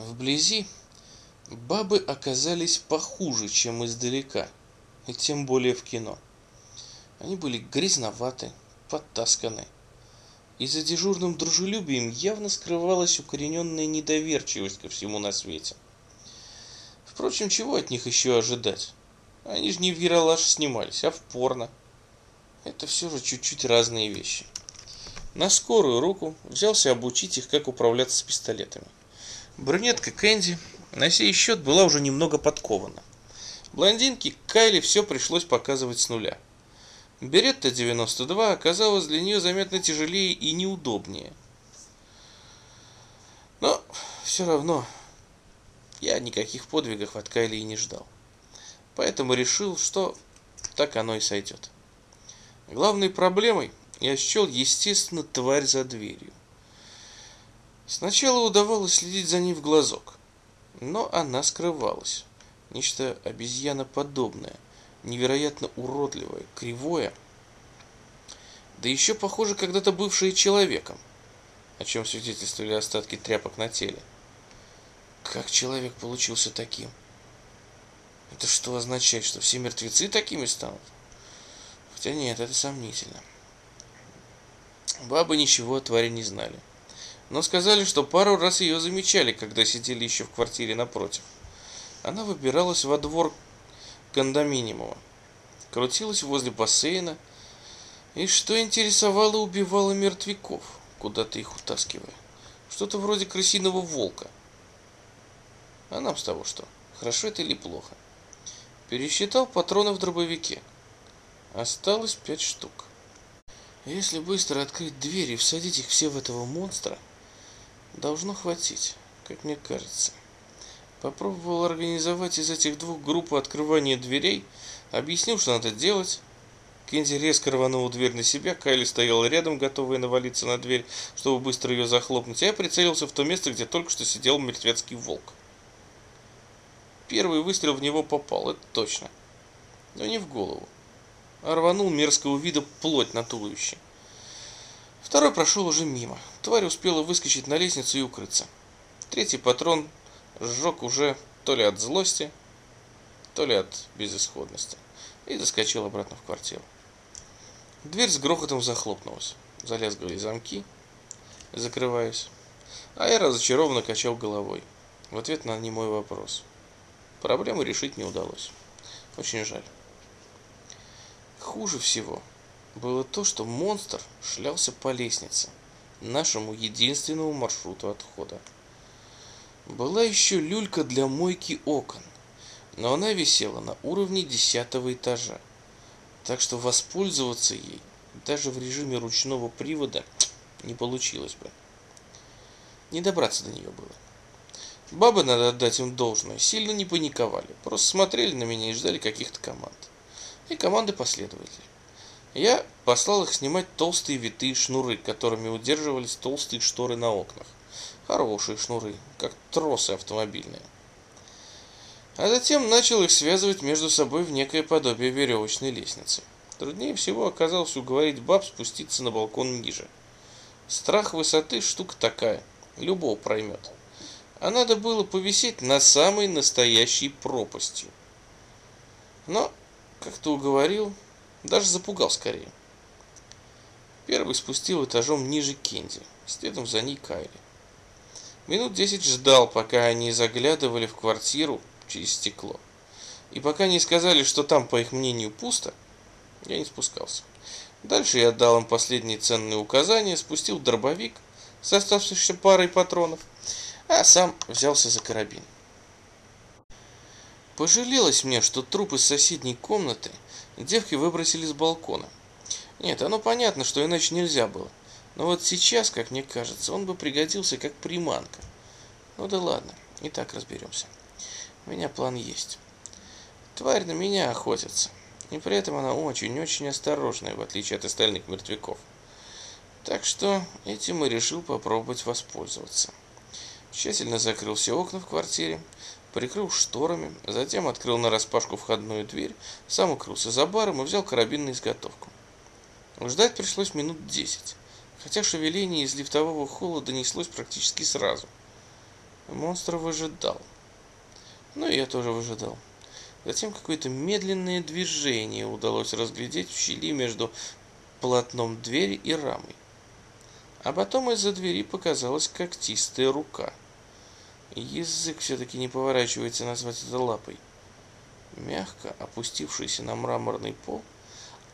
Вблизи бабы оказались похуже, чем издалека, и тем более в кино. Они были грязноваты, подтасканы. И за дежурным дружелюбием явно скрывалась укорененная недоверчивость ко всему на свете. Впрочем, чего от них еще ожидать? Они же не в Яралаш снимались, а в порно. Это все же чуть-чуть разные вещи. На скорую руку взялся обучить их, как управляться с пистолетами. Брюнетка Кэнди на сей счет была уже немного подкована. Блондинке Кайли все пришлось показывать с нуля. Беретта 92 оказалась для нее заметно тяжелее и неудобнее. Но все равно я никаких подвигов от Кайли и не ждал. Поэтому решил, что так оно и сойдет. Главной проблемой я счел, естественно, тварь за дверью. Сначала удавалось следить за ней в глазок, но она скрывалась. Нечто обезьяноподобное, невероятно уродливое, кривое, да еще, похоже, когда-то бывшее человеком, о чем свидетельствовали остатки тряпок на теле. Как человек получился таким? Это что означает, что все мертвецы такими станут? Хотя нет, это сомнительно. Бабы ничего о твари не знали но сказали, что пару раз ее замечали, когда сидели еще в квартире напротив. Она выбиралась во двор кондоминиума, крутилась возле бассейна и, что интересовало, убивала мертвяков, куда-то их утаскивая. Что-то вроде крысиного волка. А нам с того что? Хорошо это или плохо? Пересчитал патроны в дробовике. Осталось пять штук. Если быстро открыть дверь и всадить их все в этого монстра, Должно хватить, как мне кажется. Попробовал организовать из этих двух группы открывания дверей, объяснил, что надо делать. Кензи резко рванула дверь на себя, Кайли стояла рядом, готовая навалиться на дверь, чтобы быстро ее захлопнуть, а я прицелился в то место, где только что сидел мертвецкий волк. Первый выстрел в него попал, это точно. Но не в голову. А рванул мерзкого вида плоть на туловище. Второй прошел уже мимо. Тварь успела выскочить на лестницу и укрыться. Третий патрон сжег уже то ли от злости, то ли от безысходности. И заскочил обратно в квартиру. Дверь с грохотом захлопнулась. Залязгали замки, закрываясь. А я разочарованно качал головой. В ответ на немой вопрос. Проблему решить не удалось. Очень жаль. Хуже всего было то, что монстр шлялся по лестнице, нашему единственному маршруту отхода. Была еще люлька для мойки окон, но она висела на уровне десятого этажа, так что воспользоваться ей даже в режиме ручного привода не получилось бы. Не добраться до нее было. Бабы, надо отдать им должное, сильно не паниковали, просто смотрели на меня и ждали каких-то команд. И команды последовали. Я послал их снимать толстые витые шнуры, которыми удерживались толстые шторы на окнах. Хорошие шнуры, как тросы автомобильные. А затем начал их связывать между собой в некое подобие веревочной лестницы. Труднее всего оказалось уговорить баб спуститься на балкон ниже. Страх высоты штука такая, любого проймет. А надо было повисеть на самой настоящей пропасти. Но, как то уговорил, даже запугал скорее. Первый спустил этажом ниже Кенди, следом за ней Кайли. Минут десять ждал, пока они заглядывали в квартиру через стекло. И пока не сказали, что там, по их мнению, пусто, я не спускался. Дальше я дал им последние ценные указания, спустил дробовик с оставшейся парой патронов, а сам взялся за карабин. Пожалелось мне, что труп из соседней комнаты девки выбросили с балкона. Нет, оно понятно, что иначе нельзя было. Но вот сейчас, как мне кажется, он бы пригодился как приманка. Ну да ладно, и так разберемся. У меня план есть. Тварь на меня охотится. И при этом она очень-очень осторожная, в отличие от остальных мертвяков. Так что этим и решил попробовать воспользоваться. Тщательно закрыл все окна в квартире, прикрыл шторами, затем открыл нараспашку входную дверь, сам укрылся за баром и взял карабин на изготовку. Ждать пришлось минут десять, хотя шевеление из лифтового холла донеслось практически сразу. Монстр выжидал. Ну и я тоже выжидал. Затем какое-то медленное движение удалось разглядеть в щели между полотном двери и рамой. А потом из-за двери показалась когтистая рука. Язык все-таки не поворачивается назвать это лапой. Мягко опустившийся на мраморный пол,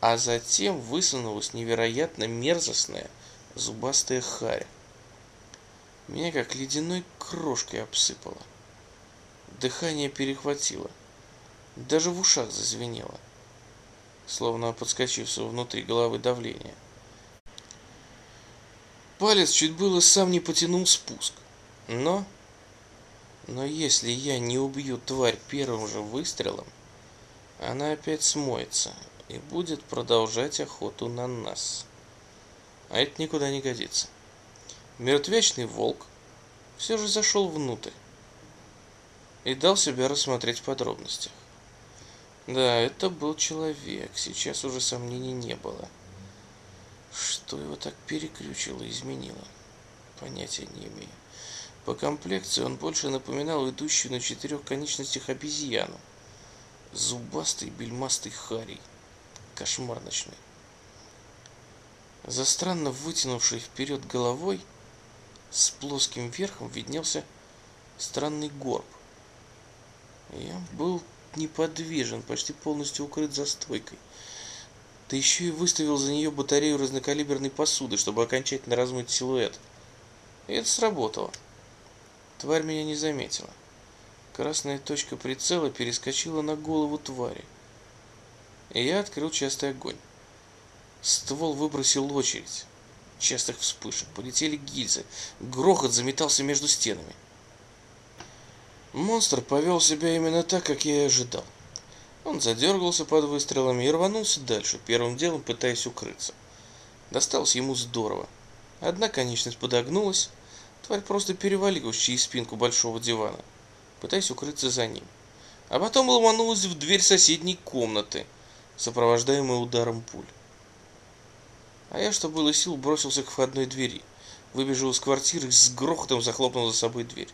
а затем высунулась невероятно мерзостная зубастая харя. Меня как ледяной крошкой обсыпало. Дыхание перехватило. Даже в ушах зазвенело. Словно подскочившего внутри головы давление. Палец чуть было сам не потянул спуск. Но... Но если я не убью тварь первым же выстрелом, она опять смоется и будет продолжать охоту на нас. А это никуда не годится. Мертвечный волк все же зашел внутрь и дал себя рассмотреть в подробностях. Да, это был человек, сейчас уже сомнений не было. Что его так перекрючило и изменило? Понятия не имею. По комплекции он больше напоминал идущую на четырех конечностях обезьяну. Зубастый бельмастый харий. Кошмар ночной. За странно вытянувшей вперед головой с плоским верхом виднелся странный горб. Я был неподвижен, почти полностью укрыт за стойкой. Да еще и выставил за нее батарею разнокалиберной посуды, чтобы окончательно размыть силуэт. И это сработало. Тварь меня не заметила. Красная точка прицела перескочила на голову твари. И я открыл частый огонь. Ствол выбросил очередь. Частых вспышек, полетели гильзы. Грохот заметался между стенами. Монстр повел себя именно так, как я и ожидал. Он задергался под выстрелами и рванулся дальше, первым делом пытаясь укрыться. Досталось ему здорово. Одна конечность подогнулась, тварь просто перевалилась через спинку большого дивана, пытаясь укрыться за ним. А потом ломанулась в дверь соседней комнаты, сопровождаемая ударом пуль. А я, что было сил, бросился к входной двери, выбежал из квартиры и с грохотом захлопнул за собой дверь.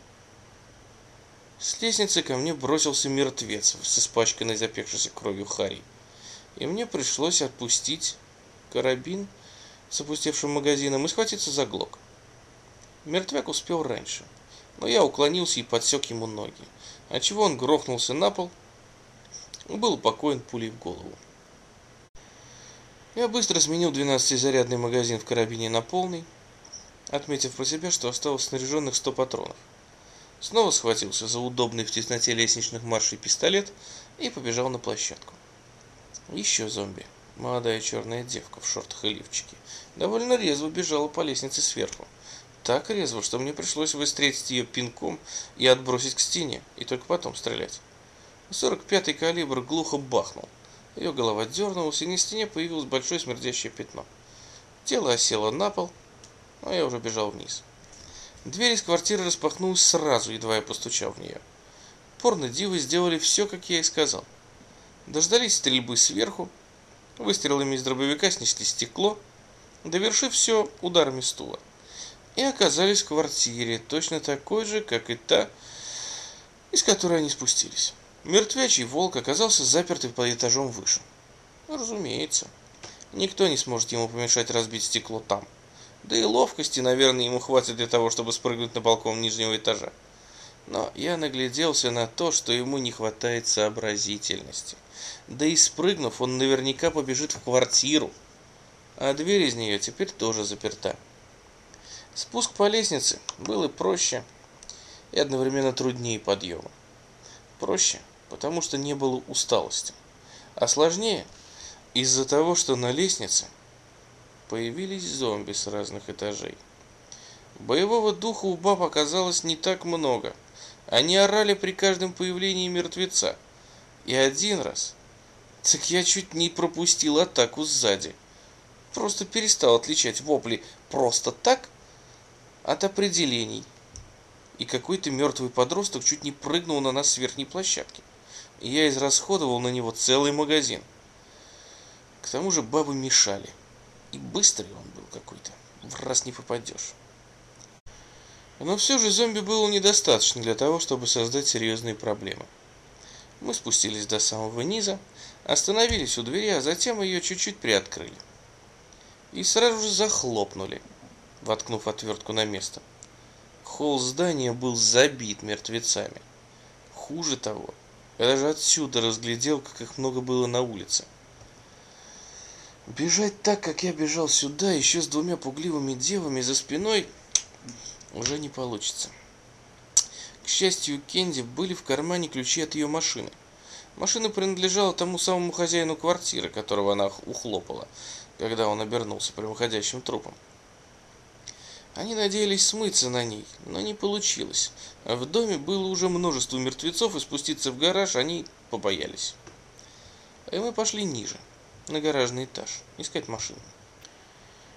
С лестницы ко мне бросился мертвец с испачканной запекшейся кровью Хари. И мне пришлось отпустить карабин с опустевшим магазином и схватиться за глок. Мертвяк успел раньше, но я уклонился и подсек ему ноги, отчего он грохнулся на пол и был упокоен пулей в голову. Я быстро сменил 12-зарядный магазин в карабине на полный, отметив про себя, что осталось снаряженных 100 патронов. Снова схватился за удобный в тесноте лестничных маршей пистолет и побежал на площадку. Еще зомби. Молодая черная девка в шортах и лифчике. Довольно резво бежала по лестнице сверху. Так резво, что мне пришлось встретить ее пинком и отбросить к стене, и только потом стрелять. 45-й калибр глухо бахнул. Ее голова дернулась, и на стене появилось большое смердящее пятно. Тело осело на пол, а я уже бежал вниз. Дверь из квартиры распахнулась сразу, едва я постучал в нее. Порно-дивы сделали все, как я и сказал. Дождались стрельбы сверху, выстрелами из дробовика снесли стекло, довершив все ударами стула. И оказались в квартире, точно такой же, как и та, из которой они спустились. Мертвячий волк оказался запертый под этажом выше. Разумеется, никто не сможет ему помешать разбить стекло там. Да и ловкости, наверное, ему хватит для того, чтобы спрыгнуть на балкон нижнего этажа. Но я нагляделся на то, что ему не хватает сообразительности. Да и спрыгнув, он наверняка побежит в квартиру. А дверь из нее теперь тоже заперта. Спуск по лестнице был и проще, и одновременно труднее подъема. Проще, потому что не было усталости. А сложнее из-за того, что на лестнице появились зомби с разных этажей. Боевого духа у баб оказалось не так много. Они орали при каждом появлении мертвеца. И один раз, так я чуть не пропустил атаку сзади. Просто перестал отличать вопли просто так от определений. И какой-то мертвый подросток чуть не прыгнул на нас с верхней площадки. И я израсходовал на него целый магазин. К тому же бабы мешали. И быстрый он был какой-то. В раз не попадешь. Но все же зомби было недостаточно для того, чтобы создать серьезные проблемы. Мы спустились до самого низа, остановились у двери, а затем ее чуть-чуть приоткрыли. И сразу же захлопнули, воткнув отвертку на место. Холл здания был забит мертвецами. Хуже того, я даже отсюда разглядел, как их много было на улице. Бежать так, как я бежал сюда, еще с двумя пугливыми девами за спиной, уже не получится. К счастью, Кенди были в кармане ключи от ее машины. Машина принадлежала тому самому хозяину квартиры, которого она ухлопала, когда он обернулся прямоходящим трупом. Они надеялись смыться на ней, но не получилось. В доме было уже множество мертвецов, и спуститься в гараж они побоялись. И мы пошли ниже, на гаражный этаж, искать машину.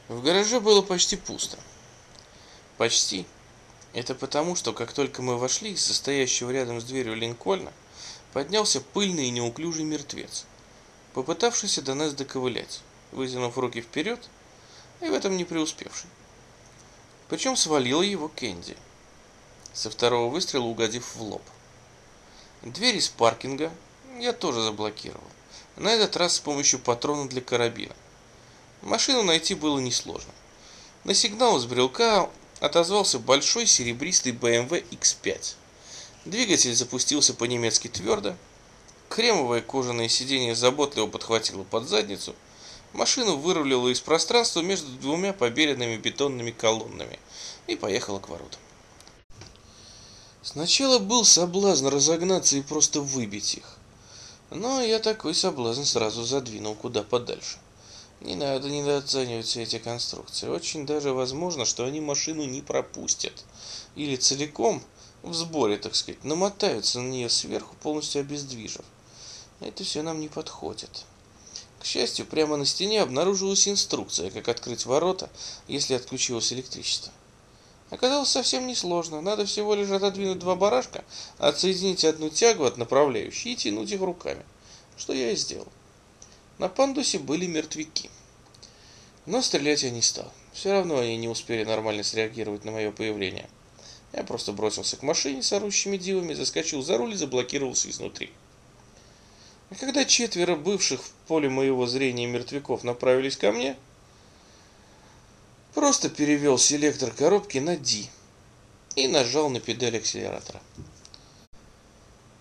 В гараже было почти пусто. Почти. Это потому, что как только мы вошли из состоящего рядом с дверью Линкольна, поднялся пыльный и неуклюжий мертвец, попытавшийся до нас доковылять, вытянув руки вперед и в этом не преуспевший. Причем свалила его Кенди, со второго выстрела угодив в лоб. Дверь из паркинга я тоже заблокировал, на этот раз с помощью патрона для карабина. Машину найти было несложно. На сигнал из брелка отозвался большой серебристый BMW X5. Двигатель запустился по-немецки твердо. Кремовое кожаное сиденье заботливо подхватило под задницу. Машину вырулило из пространства между двумя побеленными бетонными колоннами и поехала к воротам. Сначала был соблазн разогнаться и просто выбить их. Но я такой соблазн сразу задвинул куда подальше. Не надо недооценивать все эти конструкции. Очень даже возможно, что они машину не пропустят. Или целиком, в сборе, так сказать, намотаются на нее сверху, полностью обездвижив. Это все нам не подходит. К счастью, прямо на стене обнаружилась инструкция, как открыть ворота, если отключилось электричество. Оказалось совсем несложно. Надо всего лишь отодвинуть два барашка, отсоединить одну тягу от направляющей и тянуть их руками. Что я и сделал. На пандусе были мертвяки. Но стрелять я не стал. Все равно они не успели нормально среагировать на мое появление. Я просто бросился к машине с орущими дивами, заскочил за руль и заблокировался изнутри. А когда четверо бывших в поле моего зрения мертвяков направились ко мне, просто перевел селектор коробки на D и нажал на педаль акселератора.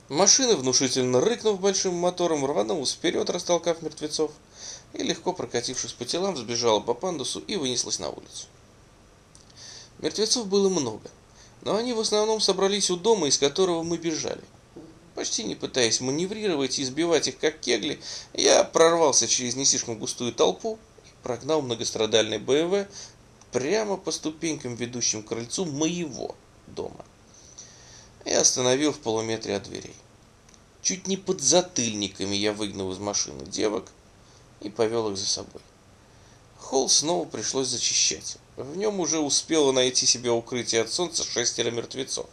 Машина, внушительно рыкнув большим мотором, рванулась вперед, растолкав мертвецов, и, легко прокатившись по телам, сбежала по пандусу и вынеслась на улицу. Мертвецов было много, но они в основном собрались у дома, из которого мы бежали. Почти не пытаясь маневрировать и избивать их как кегли, я прорвался через не слишком густую толпу и прогнал многострадальный БМВ прямо по ступенькам, ведущим к крыльцу моего дома и остановил в полуметре от дверей. Чуть не под затыльниками я выгнал из машины девок и повел их за собой. Холл снова пришлось зачищать. В нем уже успело найти себе укрытие от солнца шестеро мертвецов.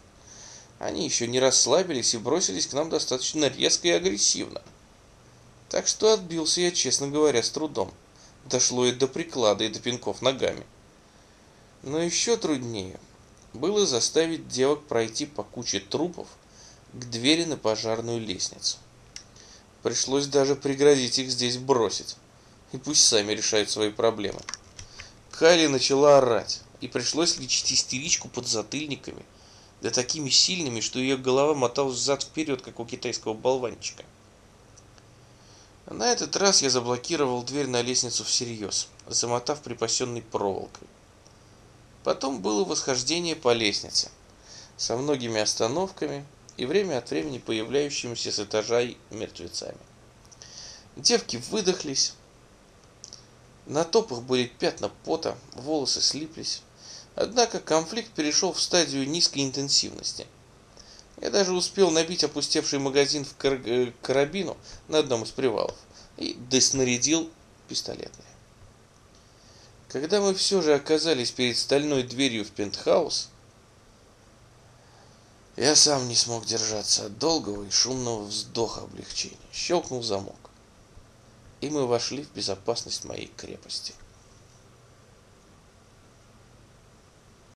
Они еще не расслабились и бросились к нам достаточно резко и агрессивно. Так что отбился я, честно говоря, с трудом. Дошло и до приклада, и до пинков ногами. Но еще труднее было заставить девок пройти по куче трупов к двери на пожарную лестницу. Пришлось даже пригрозить их здесь бросить. И пусть сами решают свои проблемы. Кайли начала орать, и пришлось лечить истеричку под затыльниками, да такими сильными, что ее голова моталась взад-вперед, как у китайского болванчика. На этот раз я заблокировал дверь на лестницу всерьез, замотав припасенной проволокой. Потом было восхождение по лестнице, со многими остановками и время от времени появляющимися с этажей мертвецами. Девки выдохлись, на топах были пятна пота, волосы слиплись. Однако конфликт перешел в стадию низкой интенсивности. Я даже успел набить опустевший магазин в кар э, карабину на одном из привалов и доснарядил пистолетный. Когда мы все же оказались перед стальной дверью в пентхаус, я сам не смог держаться от долгого и шумного вздоха облегчения. Щелкнул замок, и мы вошли в безопасность моей крепости.